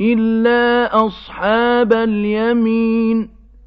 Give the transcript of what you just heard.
إِلَّا أَصْحَابَ الْيَمِينِ